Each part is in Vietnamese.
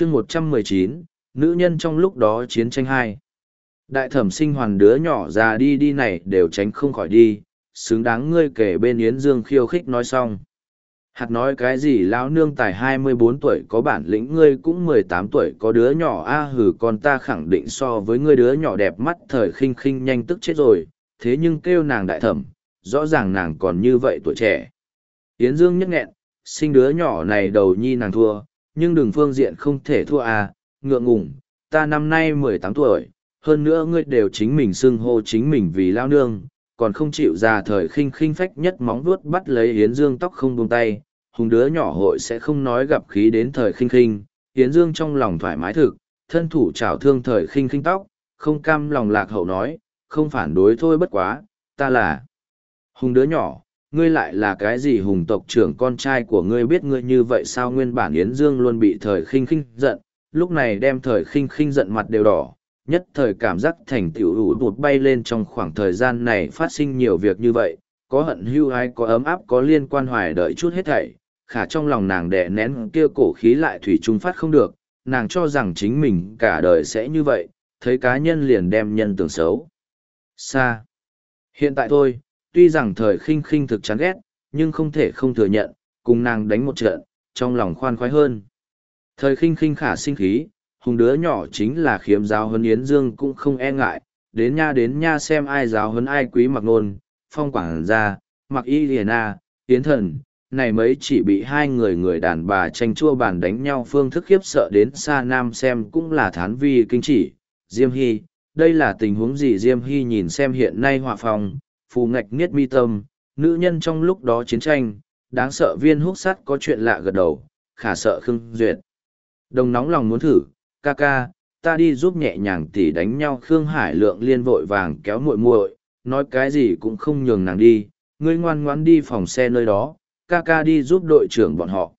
chương một trăm mười chín, nữ nhân trong lúc đó chiến tranh hai. Đại thẩm sinh hoàn đứa nhỏ già đi đi này đều tránh không khỏi đi, xứng đáng ngươi kể bên yến dương khiêu khích nói xong. Hạt nói cái gì lão nương tài hai mươi bốn tuổi có bản lĩnh ngươi cũng mười tám tuổi có đứa nhỏ a hử con ta khẳng định so với ngươi đứa nhỏ đẹp mắt thời khinh khinh nhanh tức chết rồi, thế nhưng kêu nàng đại thẩm, rõ ràng nàng còn như vậy tuổi trẻ. Yến dương nhức nghẹn, sinh đứa nhỏ này đầu nhi nàng thua nhưng đường phương diện không thể thua à ngượng ngủng ta năm nay mười tám tuổi hơn nữa ngươi đều chính mình xưng hô chính mình vì lao nương còn không chịu ra thời khinh khinh phách nhất móng vuốt bắt lấy Yến Dương tóc không buông tay, hùng đứa nhỏ hội sẽ không nói gặp khí đến thời khinh khinh, Yến Dương trong lòng thoải mái thực, thân thủ trào thương thời khinh khinh tóc, không cam lòng lạc hậu nói, không phản đối thôi bất quá, ta là hùng đứa nhỏ, ngươi lại là cái gì hùng tộc trưởng con trai của ngươi biết ngươi như vậy sao nguyên bản Yến Dương luôn bị thời khinh khinh giận, lúc này đem thời khinh khinh giận mặt đều đỏ, nhất thời cảm giác thành tiểu ủ đột bay lên trong khoảng thời gian này phát sinh nhiều việc như vậy, có hận hưu ai có ấm áp có liên quan hoài đợi chút hết thảy, khả trong lòng nàng đè nén kia cổ khí lại thủy trung phát không được, nàng cho rằng chính mình cả đời sẽ như vậy, thấy cá nhân liền đem nhân tưởng xấu. Xa. Hiện tại thôi, tuy rằng thời khinh khinh thực chán ghét, nhưng không thể không thừa nhận, cùng nàng đánh một trận, trong lòng khoan khoái hơn. Thời khinh khinh khả sinh khí, hùng đứa nhỏ chính là khiếm giáo hấn Yến Dương cũng không e ngại, đến nha đến nha xem ai giáo huấn ai quý mặc nôn, phong quảng gia, mặc y liền a, Yến thần, này mấy chỉ bị hai người người đàn bà tranh chua bàn đánh nhau phương thức khiếp sợ đến xa nam xem cũng là thán vi kinh chỉ, Diêm Hy, đây là tình huống gì Diêm Hy nhìn xem hiện nay họa phòng, phù ngạch niết mi tâm, nữ nhân trong lúc đó chiến tranh, đáng sợ viên húc sắt có chuyện lạ gật đầu, khả sợ khưng duyệt. Đồng nóng lòng muốn thử, ca ca, ta đi giúp nhẹ nhàng tỉ đánh nhau Khương Hải Lượng liên vội vàng kéo muội muội, nói cái gì cũng không nhường nàng đi, ngươi ngoan ngoãn đi phòng xe nơi đó, ca ca đi giúp đội trưởng bọn họ.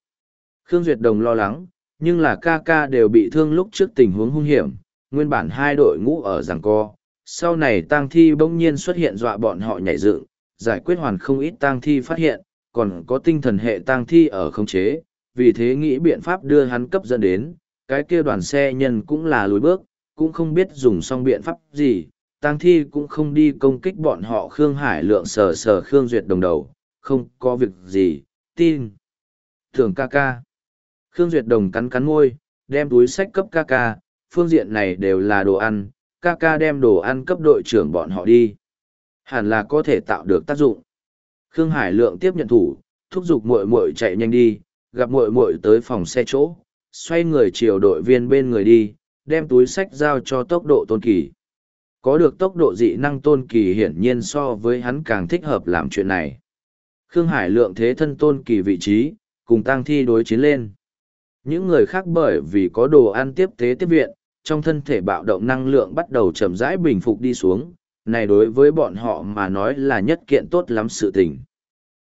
Khương Duyệt Đồng lo lắng, nhưng là ca ca đều bị thương lúc trước tình huống hung hiểm, nguyên bản hai đội ngũ ở giằng co. Sau này tang thi bỗng nhiên xuất hiện dọa bọn họ nhảy dựng, giải quyết hoàn không ít tang thi phát hiện, còn có tinh thần hệ tang thi ở khống chế, vì thế nghĩ biện pháp đưa hắn cấp dẫn đến, cái kia đoàn xe nhân cũng là lùi bước, cũng không biết dùng xong biện pháp gì, tang thi cũng không đi công kích bọn họ Khương Hải lượng sờ sờ Khương Duyệt đồng đầu, không có việc gì, tin. Thường ca ca. Khương Duyệt đồng cắn cắn môi, đem túi sách cấp ca ca, phương diện này đều là đồ ăn, ca ca đem đồ ăn cấp đội trưởng bọn họ đi. Hẳn là có thể tạo được tác dụng. Khương Hải lượng tiếp nhận thủ, thúc giục muội muội chạy nhanh đi, gặp muội muội tới phòng xe chỗ, xoay người chiều đội viên bên người đi, đem túi sách giao cho tốc độ tôn kỳ. Có được tốc độ dị năng tôn kỳ hiển nhiên so với hắn càng thích hợp làm chuyện này. Khương Hải lượng thế thân tôn kỳ vị trí, cùng tăng thi đối chiến lên. Những người khác bởi vì có đồ ăn tiếp tế tiếp viện, trong thân thể bạo động năng lượng bắt đầu chậm rãi bình phục đi xuống, này đối với bọn họ mà nói là nhất kiện tốt lắm sự tình.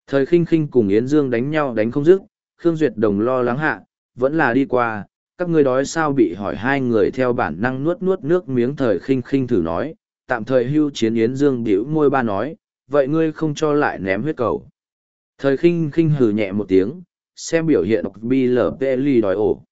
Thời khinh khinh cùng Yến Dương đánh nhau đánh không dứt, Khương Duyệt Đồng lo lắng hạ, vẫn là đi qua, các ngươi đói sao bị hỏi hai người theo bản năng nuốt nuốt nước miếng thời khinh khinh thử nói, tạm thời hưu chiến Yến Dương biểu môi ba nói, vậy ngươi không cho lại ném huyết cầu. Thời khinh khinh hừ nhẹ một tiếng, xem biểu hiện bi lở ly đòi ổ.